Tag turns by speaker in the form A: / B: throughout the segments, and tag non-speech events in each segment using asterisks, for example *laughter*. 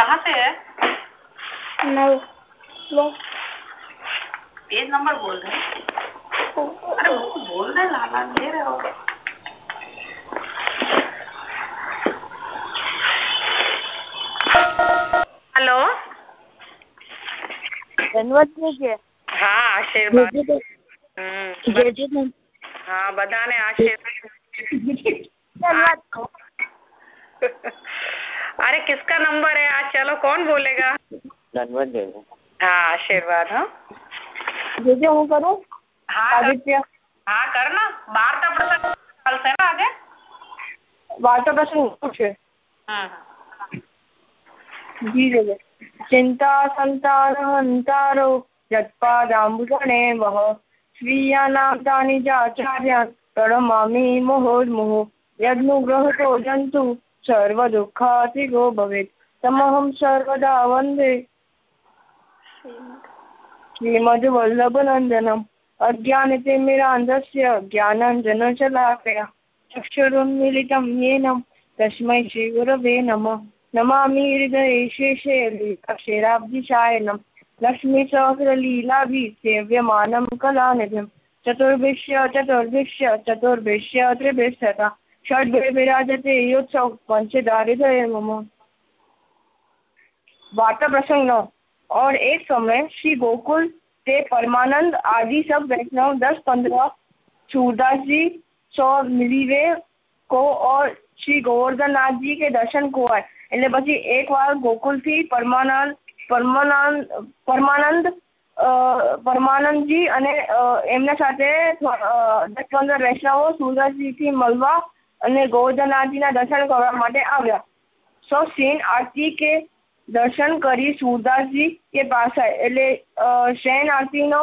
A: कहा से है?
B: नौ लो
A: पेज नंबर बोल रहे अरे वो तो बोल रहे लाला दे रहे हो। हेलो?
B: हाँ आशीर्वाद।
A: हम्म, हाँ बताने
B: आशीर्वाद। *laughs* *laughs*
A: अरे किसका नंबर है आज चलो कौन बोलेगा
C: ધનવત દેવું
A: हाँ आशीर्वाद हाँ
B: જે જે હું કરું
A: हाँ कर,
B: આદિત્ય
A: हाँ करना वार्ता प्रसंग चलते ना आगे
B: વાર્તા પ્રસંગ શું છે
A: हम्म
B: જી જે ચિંતા સંતાન હંતારો યત્પાદાંબુજણે વહ સ્વીયાનામ તાની ચાચાર્યા પ્રણમામી મુહુર્મુહુ યદનુગ્રહતો જંતુ सर्वुखा गो भवे तमहम सर्वदा वंदे। श्रीमद्वल्लभनन्दनम्। अज्ञानतिमिरान्धस्य ज्ञानाञ्जनशलाकया चक्षुरुन्मिलितं येन। तस्मै श्रीगुरवे नमः। नमामि हृदये शेषे अक्षराब्धिशायनं। सव्यम कला निधि चतुर्भिश्य चतुर्भिश्य चतुर्भिश्य त्रिभिश्चता षड्भे विराजते योत्सव पंचदारिद्रय मम वार्ता प्रसंग नौ और एक समय श्री गोकुल से परमानंद आदि सब वैष्णव दस पंद्रह सूरदास जी सौ मिलीवे को और શ્રી ગોવર્ધનનાથ જી કે દર્શન को આય એટલે પછી એક વાર ગોકુલ થી પરમાનંદ પરમાનંદ પરમાનંદ અ, પરમાનંદજી અને અ, એમના સાથે અ, દસ પંદર વૈષ્ણવો સુરદાસજી થી મળવા અને ગોવર્ધનનાથજીના દર્શન કરવા માટે આવ્યા સૌ સેન આરતી કે દર્શન કરી સુરદાસજી કે પાસ આય એટલે અ, શયન આરતીનો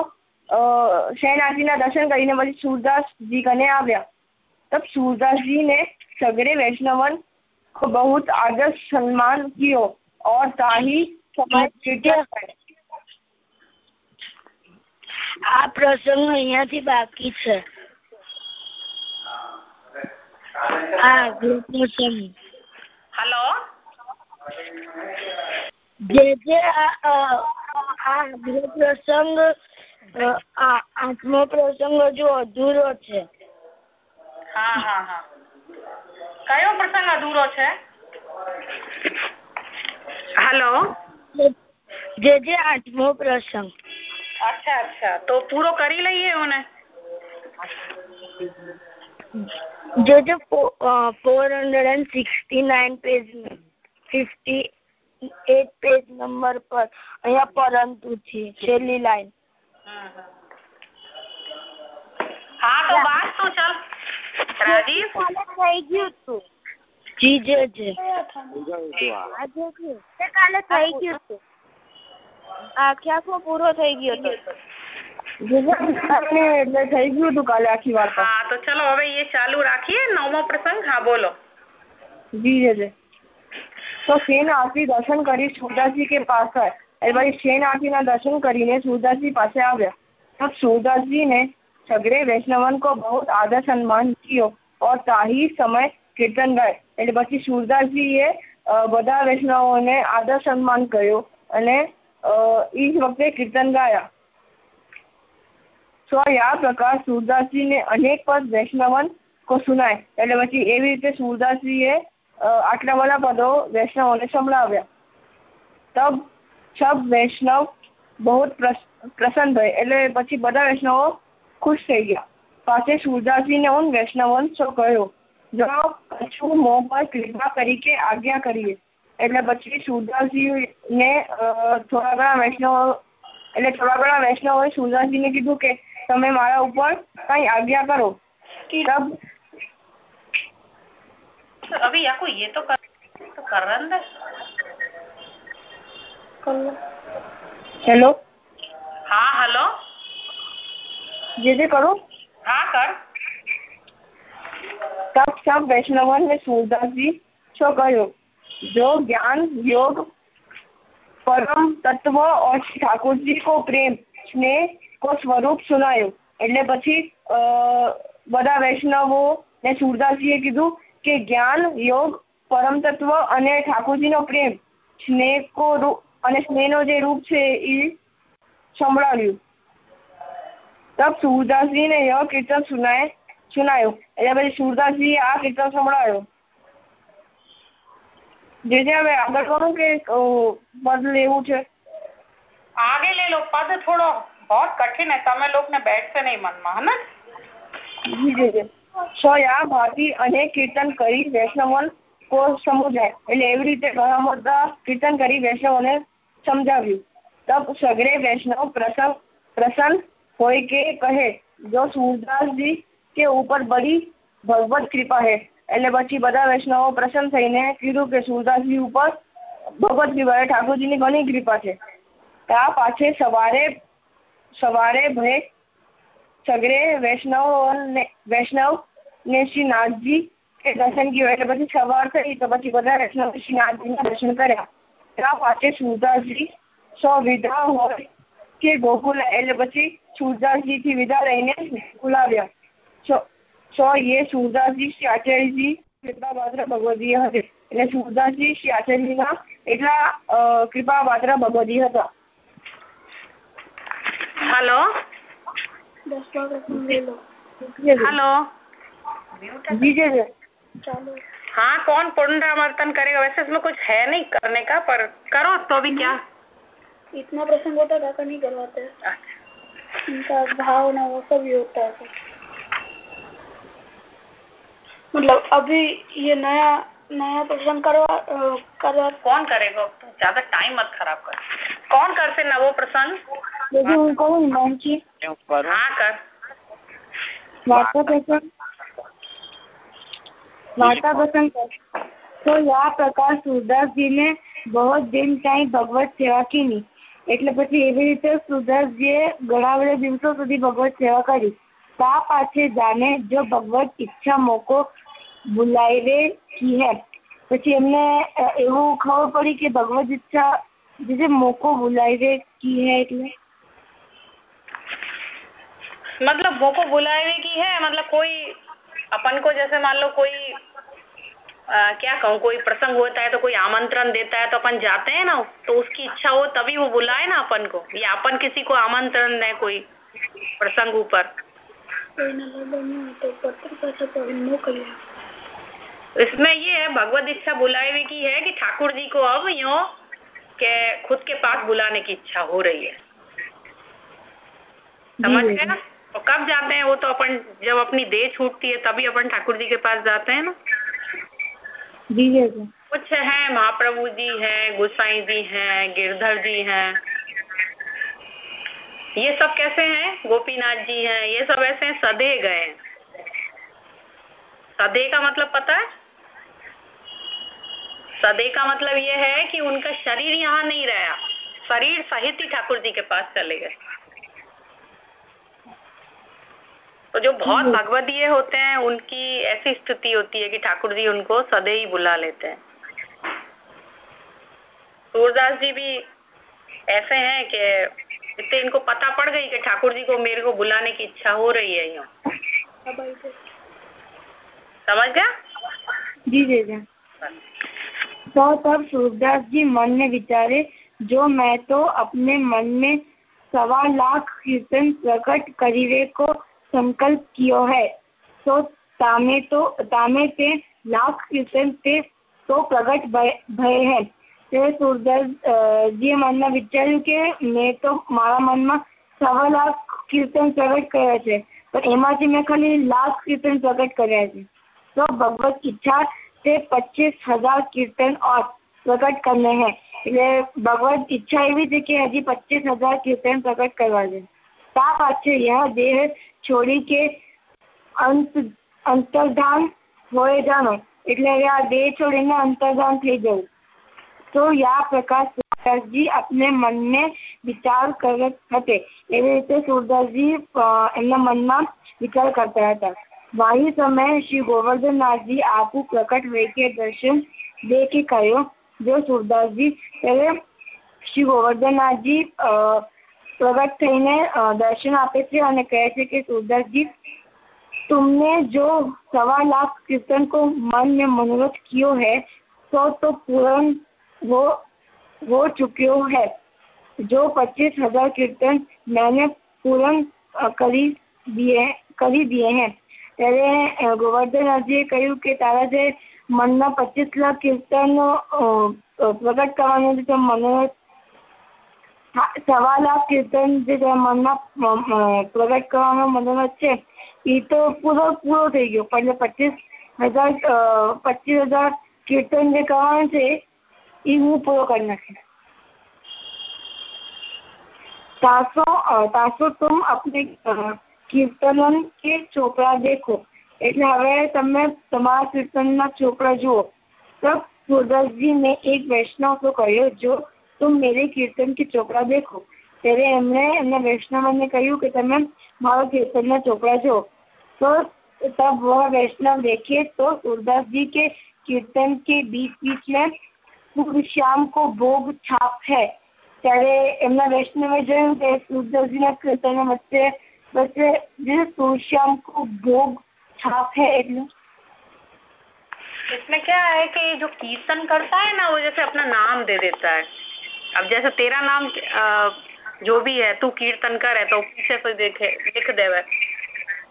B: અ, શયન આરતીના દર્શન કરીને પછી सूरदासजी कने આવ્યા तब सूरदास जी ने सगरे वैष्णवन को बहुत आदर सम्मान कियो और ताही समय कीर्तन करे.
D: આ પ્રસંગ અહીંયાથી બાકી છે આ આગલો પ્રસંગ
A: हेलो
D: જે જે આ આ પ્રસંગ આત્મ પ્રસંગ હજુ અધૂરો છે.
A: હા હા હા. કયો પ્રસંગ અધૂરો છે? હેલો?
D: જે જે આઠમો પ્રસંગ.
A: અચ્છા અચ્છા. તો પૂરો કરી લઈએ ઓને
D: જે જે four hundred and sixty nine page fifty eight page number પર અહીંયા પરંતુ છે છેલ્લી લાઈન
A: હમ, હમ. હા તો વાત તો ચાલ રાજીવ
D: થઈ ગયું તું જી જે જે
C: ઉજાડું છું આ
D: આજે થયું. તે કાલે થઈ ગયું તું આખે આખો પૂરો થઈ ગયો હતો
B: અને એટલે થઈ ગયું હતું કાલે આખી વાત.
A: હા તો ચલો હવે એ ચાલુ રાખીએ. નવમો પ્રસંગ? હા બોલો.
B: જી જજે તો શેન આરતી દર્શન કરી સુદાસજી કે પાછળ? એ ભાઈ શેન આરતીના દર્શન કરીને સુદાસજી પાસે આવ્યા. तब सूरदास जी ने सगरे वैष्णवन को बहुत आदर सम्मान किया और ताही समय कीर्तन गाय એટલે પછી સૂરદાસજીએ બધા વૈષ્ણવોને આદર સન્માન કર્યો અને એ જ વખતે કીર્તન ગાયા. આ પ્રકાર સૂરદાસજી ને અનેક પદ વૈષ્ણવન કો સુનાય. એટલે પછી એવી રીતે સૂરદાસજી એ આટલા બધા પદો વૈષ્ણવો ને સંભળાવ્યા. તબ સબ વૈષ્ણવ બહુ પ્રસન્ન ભય. એટલે પછી બધા વૈષ્ણવો ખુશ થઈ ગયા. પાસે સૂરદાસજી ને વૈષ્ણવન વૈષ્ણવંશો કહ્યો જો કશું મોં પર કૃપા તરીકે આજ્ઞા કરીએ. એટલે પછી સૂરદાસજી ને થોડા ઘણા વૈષ્ણવો, એટલે થોડા ઘણા વૈષ્ણવોએ સૂરદાસજી ને કીધું કે તમે મારા ઉપર કઈ આજ્ઞા કરો તબ
A: तो अभी याको ये तो कर तो कर रहे हैं
B: હેલો
A: हाँ हेलो
B: જે જે કરું
A: हाँ कर
B: तब सब वैष्णवन ने सूरदास जी सो कहो जो ज्ञान योग परम तत्व और श्री ठाकुर जी को प्रेम स्नेह કો સ્વરૂપ સુનાયું. એટલે પછી બધા વૈષ્ણવો ને એ કીધું કે જ્ઞાન, યોગ, પરમ તત્વ અને ઠાકોરજી નો પ્રેમ
E: સ્નેહ કો અને સ્નેહનો જે રૂપ છે એ સંભળાવ્યું. તબ સુરદાસજીને યહ કીર્તન સુનાય, સુનાયું. એટલે પછી સુરદાસજી આ કીર્તન સંભળાયો. જે જે હવે આગળ કહું કે પદ લેવું છે.
A: આગળ લે લો, પદ થોડો बहुत कठिन है તમે લોકોને બેઠશે
E: નહીં મનમાં હે ને સોયા ભાવી અને કીર્તન કરી વૈષ્ણવન કો સમજાય એટલે એવી રીતે ઘણા બધા કીર્તન કરી વૈષ્ણવને સમજાવ્યું તબ સગરે વૈષ્ણવ પ્રસન્ન પ્રસન્ન હોય કે કહે જો સૂરદાસજી કે ઉપર બડી ભગવત કૃપા હે એટલે પછી બધા વૈષ્ણવો પ્રસન્ન થઈને કીધું કે સૂરદાસજી ઉપર ભગવત કૃપા ઠાકોરજીની ઘણી કૃપા છે. ત્યાં પાછે સવારે સવારે ભય સગરે વૈષ્ણવ ને વૈષ્ણવ ને શ્રી નાથજી કે દર્શન કર્યું એટલે પછી સવાર થઈ તો પછી બધા વૈષ્ણવ શ્રી નાથજીના દર્શન કર્યા ત્યાં પાછે સુરદાસજી સો વિધા હોય કે ગોકુલ એટલે પછી સુરદાસજી થી વિદા લઈને ગોકુલ આવ્યા સો સો એ સુરદાસજી શ્રી આચાર્યજી કૃપા પાત્ર ભગવદીય હતા એટલે સુરદાસજી શ્રી આચાર્યજીના એટલા અ, કૃપા પાત્ર ભગવદીય હતા
A: हेलो हेलो हाँ कौन पुनरावर्तन करेगा? वैसे इसमें कुछ है नहीं करने का पर करो तो भी क्या?
F: इतना प्रसंग होता है नहीं करवाते। अच्छा। इनका भाव ना वो सब होता है। मतलब अभी ये नया नया प्रसंग करवा करवा
A: कौन करेगा? ज़्यादा टाइम मत खराब कर। कौन करते ना वो
E: प्रसंग? બીજું હું કહું હિમાંશી વાર્તા પ્રસંગ વાર્તા પ્રસंग तो આ પ્રકાર સુરદાસજીને બહુ દિન કાંઈ ભગવત સેવા કીની એટલે પછી એવી રીતે સુરદાસજીએ ઘણા બધા દિવસો સુધી ભગવત સેવા કરી તા પાછે જાને જો ભગવત ઈચ્છા મોકો બુલાવે કી હે પછી એમને એવું ખબર પડી કે ભગવત ઈચ્છા જે મોકો બુલાવે કી હે એટલે
A: मतलब वो को बुलावे की है? मतलब कोई अपन को जैसे मान लो कोई आ, क्या कहूँ कोई प्रसंग होता है तो कोई आमंत्रण देता है तो अपन जाते हैं ना? तो उसकी इच्छा हो तभी वो बुलाए ना अपन को? या अपन किसी को आमंत्रण दे कोई प्रसंग ऊपर?
F: तो तो
A: इसमें ये है भगवत इच्छा बुलावे की है कि ठाकुर जी को अब यो के खुद के पास बुलाने की इच्छा हो रही है। समझ
E: जी,
A: ना तो कब जाते हैं वो तो अपन जब अपनी देह छूटती है तभी अपन ठाकुर जी के पास जाते हैं ना?
E: जी जी जी।
A: कुछ है महाप्रभु जी हैं गोसाई जी हैं गिरधर जी हैं। ये सब कैसे हैं? गोपीनाथ जी हैं ये सब ऐसे हैं सदे गए सदे का मतलब पता है? सदे का मतलब ये है कि उनका शरीर यहाँ नहीं रहा। शरीर सहित ही ठाकुर जी के पास चले गए। तो जो बहुत भगवदीय होते हैं उनकी ऐसी स्थिति होती है कि ठाकुर जी उनको सदै ही बुला लेते हैं। सूरदास जी भी ऐसे हैं कि इतने इनको पता पड़ गई कि ठाकुर जी को मेरे को बुलाने की इच्छा हो रही है यूँ। समझ गया?
E: जी जी जी। तो तब सूरदास जी मन में विचारे जो मैं तो अपने मन में सवा लाख कीर्तन प्रकट करीवे को संकल्प कियो है तो तामे तो तामे ते लाख कीर्तन ते તો પ્રગટ ભય હે તે સુરદાસજીએ મનમાં વિચાર્યું કે મેં તો મારા મનમાં સવા લાખ કીર્તન પ્રગટ કર્યા છે પણ એમાંથી મેં ખાલી લાખ કીર્તન પ્રગટ કર્યા છે तो भगवत इच्छा से पच्चीस हजार कीर्तन और प्रकट करने हैं એટલે ભગવત ઈચ્છા એવી છે કે હજી પચીસ હજાર કીર્તન પ્રકટ કરવા છે તા પાછે यह દેહ છોડી કે અંત અંતર્ધાન હોય જાણો એટલે હવે આ દેહ છોડીને અંતર્ધાન થઈ જવું તો યા પ્રકાશ સુરદાસજી આપણે મનને વિચાર કરે હતે એવી રીતે સુરદાસજી એમના મનમાં વિચાર કરતા હતા વાહી સમયે શ્રી ગોવર્ધનનાથજી આખું પ્રકટ વૈકે દર્શન દેખી કહ્યું જો સુરદાસજી ત્યારે શ્રી ગોવર્ધનનાથજી प्रगट थी दर्शन आपे कहे कि सुदर जी, तुमने जो सवा लाख कीर्तन को मन में मनोरथ कियो है तो तो पूर्ण वो वो चुको है। जो पच्चीस हज़ार कीर्तन मैंने पूर्ण करी दिए करी दिए हैं। तेरे गोवर्धन जी कहू के तारा जे, मन में पच्चीस लाख कीर्तन प्रकट करवा तो मनोरथ મને સવા લાખ કીર્તન જે તારા મનના અ, અ, પ્રગટ કરવાનો મનોરથ છે એ તો પૂરો પૂરો થઈ ગયો પણ જે પચીસ હજાર અ, પચીસ હજાર કીર્તન જે કરવાનું છે એ હું પૂરો કરી નાખીશ तासो तासो तुम अपने કીર્તનન કે ચોપડા દેખો એટલે હવે તમે તમારા કીર્તનના ચોપડા જુઓ तब सूरदासजी ने एक वैष्णव को કહ્યું જો तुम मेरे कीर्तन की चोपड़ा देखो। तेरे हमने हमने वैष्णव ने कहू कि तुम मारो कीर्तन में चोपड़ा जो। तो तब वह वैष्णव देखे तो सूरदास जी के कीर्तन के बीच बीच में श्याम को भोग छाप है। वैष्णव
A: जो क्या है कि जो कीर्तन करता है ना, वो जैसे अपना नाम दे देता है। अब जैसे तेरा नाम अ, जो भी है तू कीर्तन कर है तो पीछे से देखे लिख देवे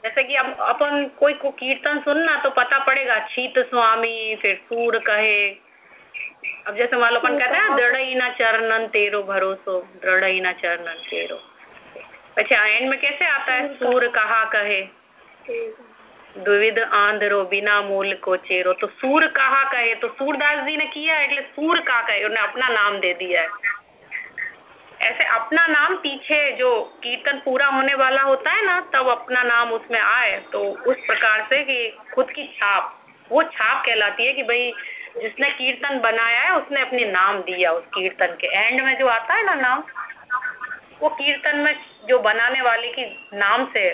A: जैसे कि अब अपन कोई को कीर्तन सुनना तो पता पड़ेगा छीत स्वामी फिर सूर कहे अब जैसे मान लो अपन कहते हैं दृढ़ई ना चरणन तेरो भरोसो दृढ़ई ना चरणन तेरो अच्छा एंड में कैसे आता है सूर कहा कहे द्विविध आंधरो बिना मूल को चेरो तो सूर कहा कहे तो सूरदास जी ने किया એટલે सूर का कहे उन्होंने अपना नाम दे दिया है ऐसे अपना नाम पीछे जो कीर्तन पूरा होने वाला होता है ना, तब अपना नाम उसमें आए तो उस प्रकार से कि खुद की छाप, वो छाप कहलाती है कि भाई जिसने कीर्तन बनाया है, उसने अपने नाम दिया उस कीर्तन के। एंड में जो आता है ना नाम, वो कीर्तन में जो बनाने वाले की नाम से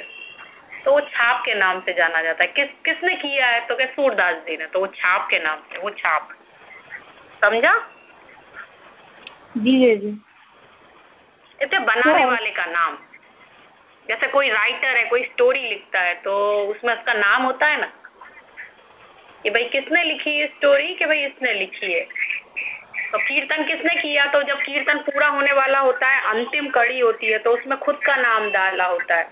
A: तो वो छाप के नाम से जाना जाता है। किस, किसने किया है? तो क्या सूरदास जी ने तो वो छाप के नाम से, वो छाप। समझा?
E: ધીરે
A: इतने बनाने वाले का नाम। जैसे कोई राइटर है कोई स्टोरी लिखता है तो उसमें उसका नाम होता है ना? कि भाई किसने लिखी है स्टोरी कि भाई इसने लिखी है? तो कीर्तन किसने किया? तो जब कीर्तन पूरा होने वाला होता है अंतिम कड़ी होती है तो उसमें खुद का नाम डाला होता है।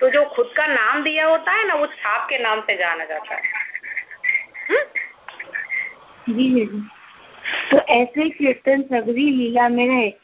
A: तो जो खुद का नाम दिया होता है ना वो छाप के नाम से जाना जाता है। हम्म?
E: जी जी। तो ऐसे कीर्तन सगरी लीला में है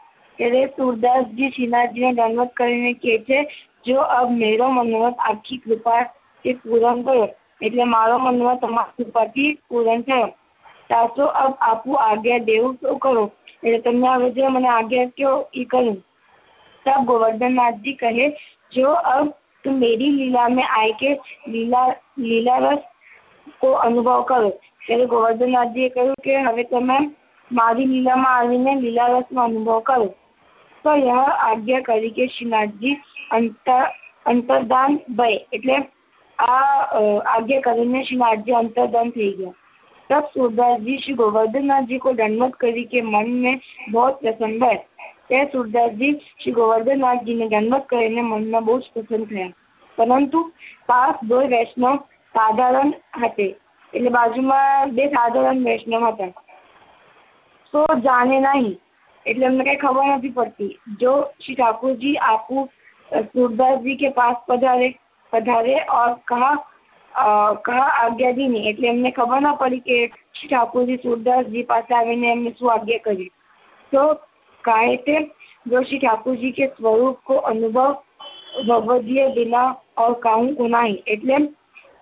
E: ત્યારે सूरदास जी श्रीनाथ जी ने दंडवत કરીને કહે છે જો અબ મેરો મનોરથ આપકી કૃપા થી પૂરણ કરો એટલે મારો મનોરથ તમારી કૃપાથી પૂરણ થયો તાસો અબ આપુ આજ્ઞા દેવું તો કરો એટલે તમને હવે જે મને આજ્ઞા કહો એ કરું तब गोवर्धन नाथ जी कहे जो अब तुम मेरी लीला में आए के लीला लीला रस को અનુભવ કરો ત્યારે ગોવર્ધનનાથજીએ કહ્યું કે હવે તમે મારી લીલામાં આવીને લીલા રસનો અનુભવ કરો તો યહ આજ્ઞા કરી કે શ્રીનાથજી અંતર અંતર્ધાન ભય એટલે આ અ, આજ્ઞા કરીને શ્રીનાથજી અંતર્ધાન થઈ ગયા तब सूरदास जी श्री गोवर्धन नाथ जी को दंडवत करी के मन में बहुत प्रसन्न भय ત્યારે सूरदासजी श्री गोवर्धन नाथ जी ने दंडवत કરીને મનમાં બહુ જ પ્રસન્ન થયા પરંતુ પાસ બે વૈષ્ણવ સાધારણ હતે એટલે બાજુમાં બે સાધારણ વૈષ્ણવ હતા તો જાણે નહીં એટલે અમને કઈ ખબર નથી પડતી. જો શ્રી ठाकुर આપુ સુરદાસજી કે પાસ પધારે પધારે पधारे पधारे और कहा आ, कहा એટલે અમને ખબર ના પડી કે શ્રી ઠાકોરજી સુરદાસજી પાસે આવીને એમને શું આજ્ઞા કરી. તો કાહે તે જો શ્રી ठाकुर કે સ્વરૂપ કો અનુભવ अनुभव भगवदीय ઓર और कहूँ को એટલે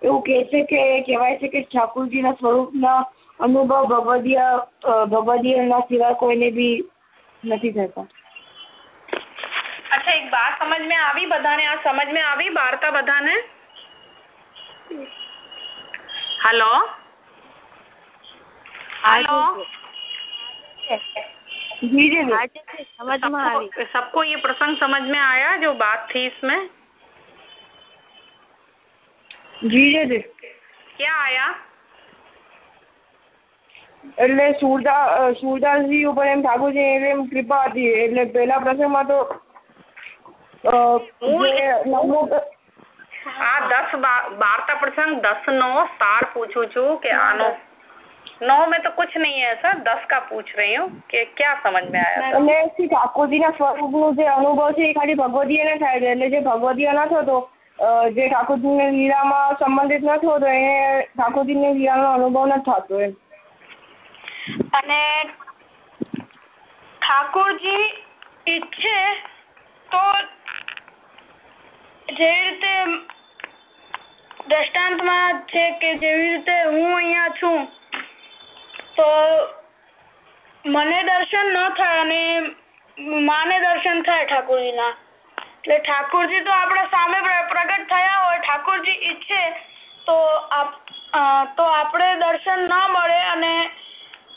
E: એવું કહે છે કે કહેવાય છે કે ઠાકુરજીના સ્વરૂપના અનુભવ ભગવદીય ના સિવાય કોઈને બી નથી થતા
A: अच्छा एक बात समझ में આવી બધાને આ સમજ में આવી વાર્તા બધાને હેલો હેલો
E: जी जी जी
F: हाँ जी जी, समझ में आई
A: सबको सबको ये प्रसंग समझ में आया जो बात थी इसमें
E: जी जी जी
A: क्या आया
E: એટલે સુરદાસ સુરદાસજી ઉપર એમ ઠાકોરજી એવી એમ કૃપા હતી એટલે પહેલા પ્રસંગમાં તો અ, જે નવમો પ્ર-
A: આ દસ બા- वार्ता प्रसंग दस नो सार पूछू छू कि आनो नौ में तो कुछ नहीं है सर दस का पूछ रही हूँ कि क्या समझ में आया था?
E: અને શ્રી ઠાકોરજીના સ્વરૂપનો જે અનુભવ છે એ ખાલી ભગવદીયને થાય છે એટલે જે ભગવદીય ન થતો અ, જે ઠાકોરજીને લીલામાં સંબંધિત ન થતો એને ઠાકોરજીની લીલાનો અનુભવ નથી થતો એમ
F: અને ઠાકોરજી ઈચ્છે તો જેવી રીતે દ્રષ્ટાંતમાં છે કે જેવી રીતે હું અહીંયા છું, તો મને દર્શન ન થાય અને માને દર્શન થાય ઠાકોરજીના. એટલે ઠાકોરજી તો આપણા સામે પ્ર- પ્રગટ થયા હોય, ઠાકોરજી ઈચ્છે તો આપ તો આપણે દર્શન ન મળે અને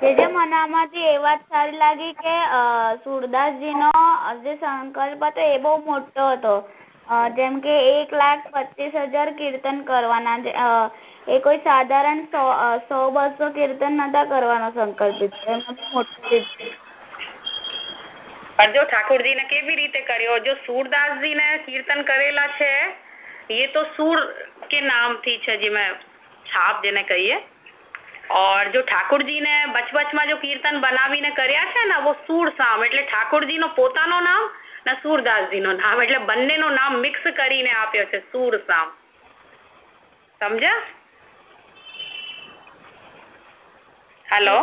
G: કે મને આમાંથી એ વાત સારી લાગી કે સુરદાસજીનો જે સંકલ્પ હતો એ બહુ મોટો હતો. જેમ કે એક લાખ પચીસ હજાર કીર્તન કરવાના છે. એ કોઈ સાધારણ સો સો બસો કીર્તન નતા કરવાનો સંકલ્પ. મોટો
A: પણ જો કેવી રીતે કર્યો? જો સુરદાસજી ને કીર્તન કરેલા છે, એ તો સુર કે નામથી છે જે મેં છાપ જેને કહીએ. और जो ઠાકોરજી ને બચપચમાં જો કીર્તન બનાવીને કર્યા છે ને वो સૂર સામ એટલે ઠાકોરજી નો પોતાનો નામ ને સૂરદાસજી નો નામ એટલે બંને નું નામ મિક્સ કરીને આપ્યો છે સૂર સામ સમજ્યા હેલો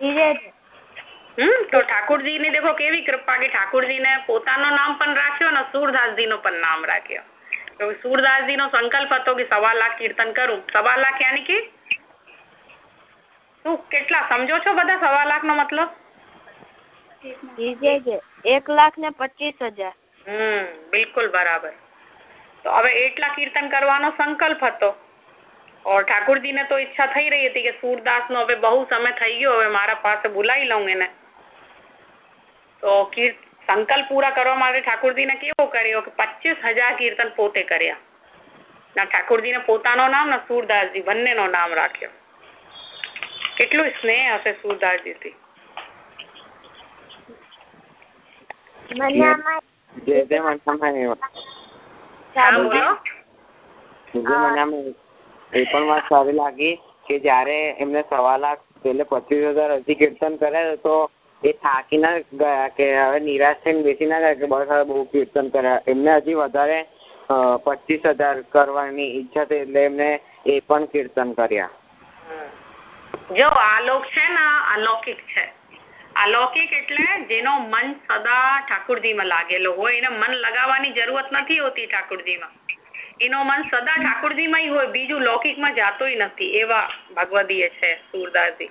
A: હમ તો ઠાકોરજી ની દેખો કેવી કૃપા કે ઠાકોરજી ને પોતાનો નામ પણ રાખ્યો ને સૂરદાસજી નો પણ નામ રાખ્યો તો સૂરદાસજી નો સંકલ્પ હતો કે સવા લાખ કીર્તન કરું સવા લાખ યાની કે શું કેટલા સમજો છો બધા સવા લાખ નો મતલબ
F: ધીરે છે એક લાખ ને પચીસ હજાર
A: હમ બિલકુલ બરાબર તો હવે એટલા કીર્તન કરવાનો સંકલ્પ હતો ઓર ઠાકોરજી ને તો ઈચ્છા થઈ રહી હતી કે સુરદાસ નો હવે બહુ સમય થઈ ગયો હવે મારા પાસે બોલાવી લઉં એને તો કીર સંકલ્પ પૂરા કરવા માટે ઠાકોરજી ને કેવો કર્યો કે પચીસ હજાર કીર્તન પોતે કર્યા ના ઠાકોરજી ને પોતાનો નામ ને સુરદાસજી બંનેનો નામ રાખ્યો કેટલું સ્નેહ આપે સુરદાસજી થી
F: મને આમાં
C: જે જે મને આમાં
A: હા? બોલો
C: જે મને આમાં એ પણ વાત સારી લાગી કે જ્યારે એમને સવા લાખ એટલે પચીસ હજાર હજી કીર્તન કર્યા તો એ થાકી ના ગયા કે હવે નિરાશ થઈને બેસી ના ગયા કે બસ હવે બહુ કીર્તન કર્યા એમને હજી વધારે પચીસ હજાર કરવાની ઈચ્છા થઈ એટલે એમને એ પણ કીર્તન કર્યા.
A: જો આલોક છે ને અલૌકિક છે. અલૌકિક એટલે જેનો મન સદા ઠાકોરજીમાં લાગેલો હોય. એને મન લગાવવાની જરૂરત નથી હોતી ઠાકોરજીમાં. એનો મન સદા ઠાકોરજીમાં હોય બીજું લૌકિકમાં જાતોય નથી. એવા ભગવદીય છે સુરદાસજી.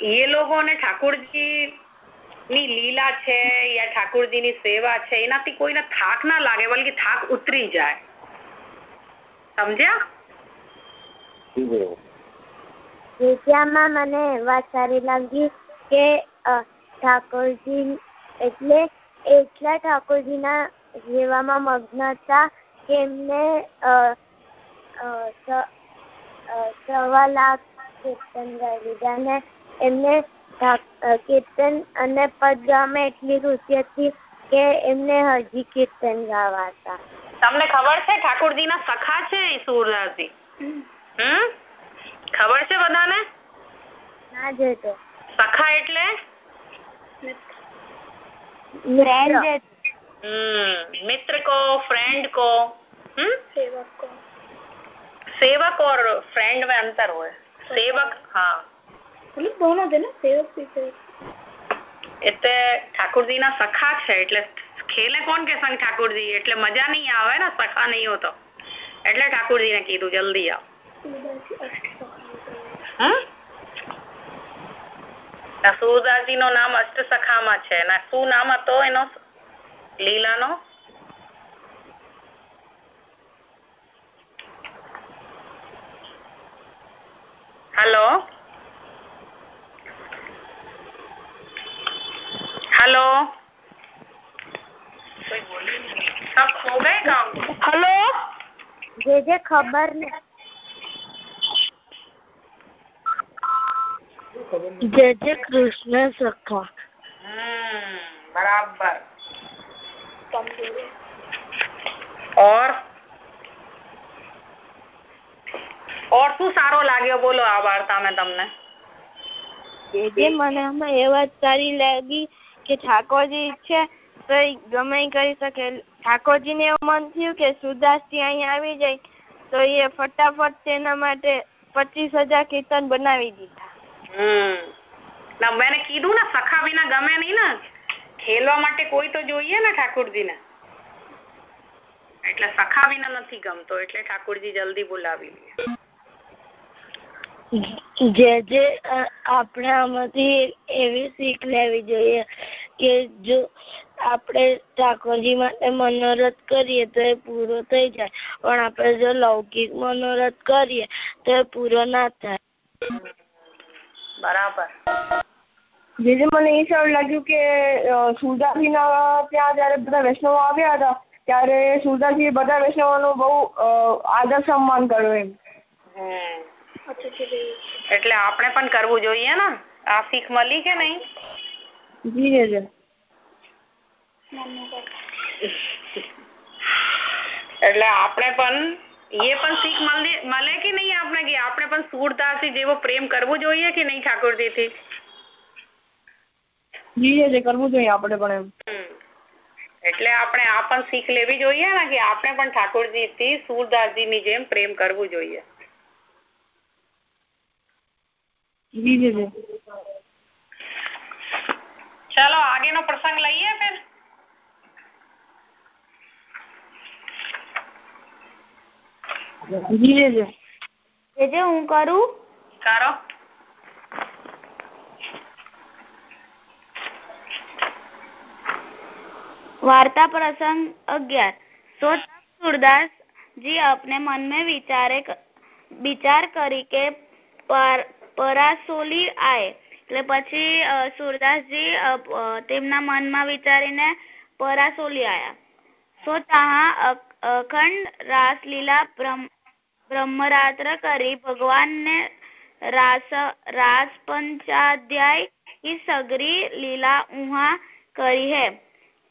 A: એ લોકોને ઠાકોરજી ની લીલા છે યા ઠાકોરજીની સેવા છે એનાથી કોઈને થાક ના લાગે બલકી થાક ઉતરી જાય. સમજ્યા?
C: જી
F: વિદ્યામાં મને વાત સારી લાગી કે ઠાકોરજી એટલે એટલા ઠાકોરજીના સેવામાં મગ્ન હતા કે એમને સવા લાખ કીર્તન ગાઈ લીધા અને એમને કીર્તન અને પદ ગાવામાં એટલી રુચિ હતી કે એમને હજી કીર્તન ગાવા હતા.
A: તમને ખબર છે ઠાકોરજીના સખા છે સુરદાસજી હમ ખબર છે બધાને
F: ના જોતો
A: સખા એટલે
G: ફ્રેન્ડ જે
A: हम्म मित्र को फ्रेंड को हम्म
F: સેવક કો
A: सेवक और फ्रेंड में अंतर हुआ है सेवक हाँ
F: मतलब दोनों थे ना सेवक भी सेवक
A: એટલે ઠાકોરજીના સખા છે એટલે ખેલે કોણ કે સંગ ઠાકોરજી એટલે મજા નહીં આવે ને સખા નહીં હોતો એટલે ઠાકોરજીને કીધું જલ્દી આવ હમ સુરદાસજી નું નામ અષ્ટ સખામાં છે ને શું નામ હતો એનો લીલાનો हेलो हेलो सब सो गए काम
E: હલો
F: જે જે ખબર ને
E: જય જય કૃષ્ણ સખા
A: हम्म बराबर और और શું સારો લાગ્યો બોલો આ વાર્તામાં તમને
E: જે જે મને આમાં એ વાત સારી લાગી કે ઠાકોરજી છે તો ઈ ગમે ઈ કરી શકે ઠાકોરજીને એવું મન થયું કે સુદાસજી અહીંયા આવી જાય તો એ ફટાફટ તેના માટે પચીસ હજાર કીર્તન બનાવી દીધા
A: ના મેને કીધું ને સખા વિના ગમે નહીં ને. ખેલવા માટે કોઈ તો જોઈએ ને ઠાકોરજીને. એટલે સખા વિના નથી ગમતો એટલે ઠાકોરજી જલ્દી બોલાવી લે.
E: જે જે આપણે આમાંથી એવી શીખ લેવી જોઈએ કે જો આપણે ઠાકોરજી માટે મનોરથ કરીએ તો એ પૂરો થઈ જાય. પણ આપણે જો લૌકિક મનોરથ કરીએ તો એ પૂરો ના થાય.
A: બરાબર.
E: જેજે મને એ સારું લાગ્યું કે સુરદાસજીના ત્યાં જયારે બધા વૈષ્ણવો આવ્યા હતા ત્યારે સુરદાસજીએ બધા વૈષ્ણવોનો બહુ આદર સન્માન કર્યું એમ.
A: હમ. એટલે આપણે પણ કરવું જોઈએ ને? આ શીખ મળી કે નહીં?
E: જી જી
A: એટલે આપણે પણ એ પણ શીખ મળે મળે કે નહીં આપણે કે આપણે પણ સુરદાસી જેવો પ્રેમ કરવો જોઈએ કે નહીં ઠાકોરજીથી
E: જી જી કરવું જોઈએ આપણે પણ એમ
A: હમ. એટલે આપણે આ પણ શીખ લેવી જોઈએ ને કે આપણે પણ ઠાકોરજીથી સુરદાસજીની જેમ પ્રેમ કરવું જોઈએ
E: જી જી જી
A: ચલો આગેનો પ્રસંગ લઈએ ફિર
G: સમજી હું કરું?
A: કરો.
G: વાર્તા પ્રસંગ અગિયાર. તો સુરદાસ જી આપને મન મેં વિચારે વિચાર કરી કે પરાસોલી આય. એટલે પછી સુરદાસજી તેમના મનમાં વિચારીને પરાસોલી આયા. સો તહા અખંડ રાસલીલા બ્રહ્મ બ્રહ્મરાત્ર કરી ભગવાનને રાસ રાસ પંચાધ્યાય की સગરી લીલા ઉહા કરી હે.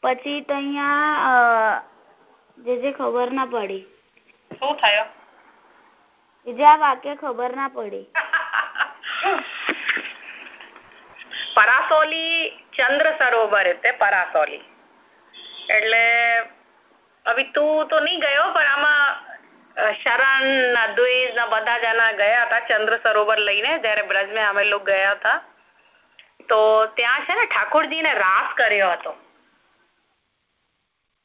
G: પછી તો અહીંયા જે જે ખબર ના પડી.
A: શું થયો?
G: જે આ વાક્ય ખબર ના પડી.
A: પરાસોલી ચંદ્ર સરોવર એટલે પરાસોલી. એટલે હવે તું તો નહીં ગયો પણ આમાં શરણ અદ્વૈત ના બધા જણા ગયા હતા ચંદ્ર સરોવર લઈને જ્યારે બ્રજમાં અમે લોકો ગયા હતા તો ત્યાં છે ને ઠાકોરજીને રાસ કર્યો હતો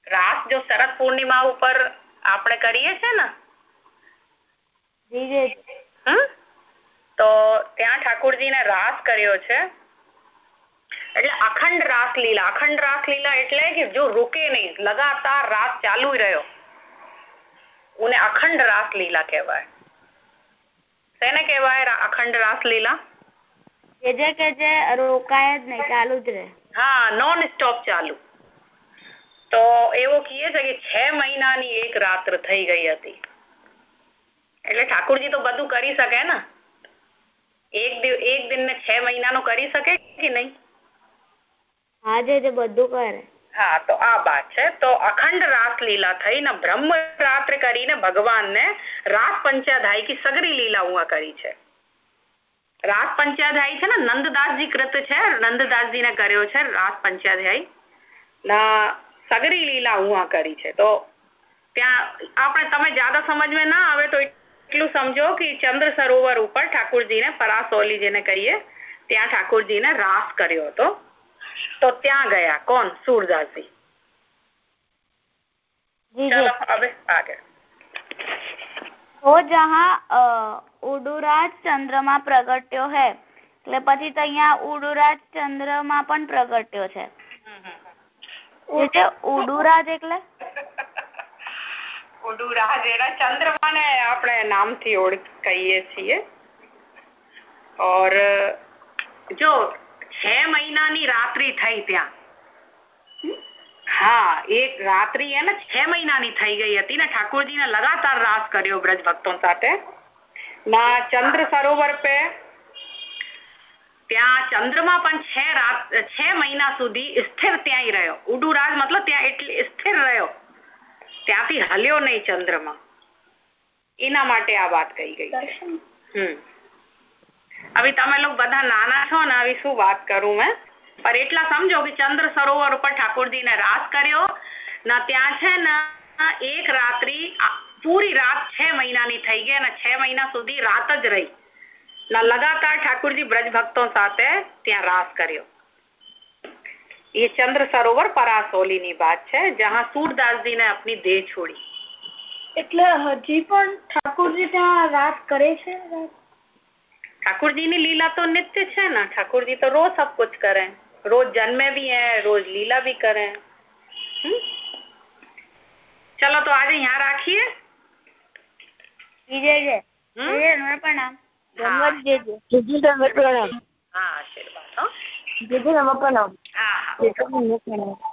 A: રાસ જો શરદ પૂર્ણિમા ઉપર આપણે કરીએ છે ને? તો ત્યાં ઠાકોરજીને રાસ કર્યો છે એટલે અખંડ રાસલીલા અખંડ રાસલીલા એટલે કે જો રૂકે નહીં લગાતાર રાસ ચાલુ રહ્યો. ઉને અખંડ રાસ લીલા કહેવાય. શેને કહેવાય અખંડ રાસ લીલા?
G: જે જે કે જે રોકાય જ નહીં ચાલુ જ રહે.
A: હા નોન સ્ટોપ ચાલુ. તો એવો કહીએ છે કે છ મહિનાની એક રાત્ર થઈ ગઈ હતી. એટલે ઠાકુરજી તો બધું કરી શકે ને? એક એક દિન ને છ મહિનાનો કરી શકે કે નહીં?
G: હા, જે બધું કરે.
A: હા, તો આ વાત છે. તો અખંડ રાસ લીલા થઈને બ્રહ્મ રાત્ર કરીને ભગવાનને રાસ પંચાધાય કી સગરી લીલા ઉવા કરી છે. રાસ પંચાધ્યાય છે ને, નંદદાસજી કૃત છે, નંદદાસજીને કર્યો છે, રાસ પંચાધ્યાય ના, સગરી લીલા ઉવા કરી છે. તો ત્યાં આપણે, તમે જ્યાદા સમજમાં ના આવે તો એટલું સમજો કે ચંદ્ર સરોવર ઉપર ઠાકોરજીને પરાસોલી જેને કહીએ, ત્યાં ઠાકોરજીને રાસ કર્યો હતો. તો ત્યાં ગયા કોણ सूरदासजी
G: જી
A: चलो
G: જી
A: अब आगे
G: वो जहाँ અ, ઉડુરાજ ચંદ્રમાં પ્રગટ્યો હે એટલે પછી તો અહીંયા ઉડુરાજ ચંદ્રમાં પણ પ્રગટ્યો છે એ જે ઉડુરાજ એટલે
A: ઉડુરાજ એના ચંદ્રમાને આપણે નામથી ઓળખ કહીએ છીએ ઓર જો છ મહિનાની રાત્રિ થઈ ત્યાં. હા એક રાત્રિ હે ને છ મહિનાની થઈ ગઈ હતી ને ઠાકોરજીને લગાતાર રાસ કર્યો બ્રજ ભક્તો સાથે. ના ચંદ્ર સરોવર પે. ત્યાં ચંદ્રમાં પણ છ રાત છ મહિના સુધી સ્થિર ત્યાં રહ્યો. ઉડુરાજ મતલબ ત્યાં એટલે સ્થિર રહ્યો. ત્યાંથી હલ્યો નહીં ચંદ્રમાં. એના માટે આ વાત કહી ગઈ હમ. આવી તમે લોકો બધા નાના છો ને, આવી શું વાત કરું મેં? પણ એટલા સમજો કે ચંદ્ર સરોવર ઉપર ઠાકોરજી ને રાસ કર્યો. ના ત્યાં છે ને, એક રાત્રિ પૂરી રાત છ મહિનાની થઈ બ્રજ ભક્તો સાથે ત્યાં રાસ કર્યો. ये चंद्र सरोवर परासोली ની વાત છે જ્યાં સૂરદાસજી ને આપની દેહ છોડી.
E: એટલે હજી પણ ઠાકોરજી ત્યાં રાત કરે છે?
A: ठाकुर जी ने लीला तो नित्य है ना। ठाकुर जी तो रोज सब कुछ करें। रोज जन्मे भी है रोज लीला भी करें। हुँ? चलो तो आज यहाँ
E: राखिए। हम्म? प्रणाम। हाँ।
A: प्रणाम। हाँ
E: आशीर्वाद हाँ।, हाँ। प्रणाम।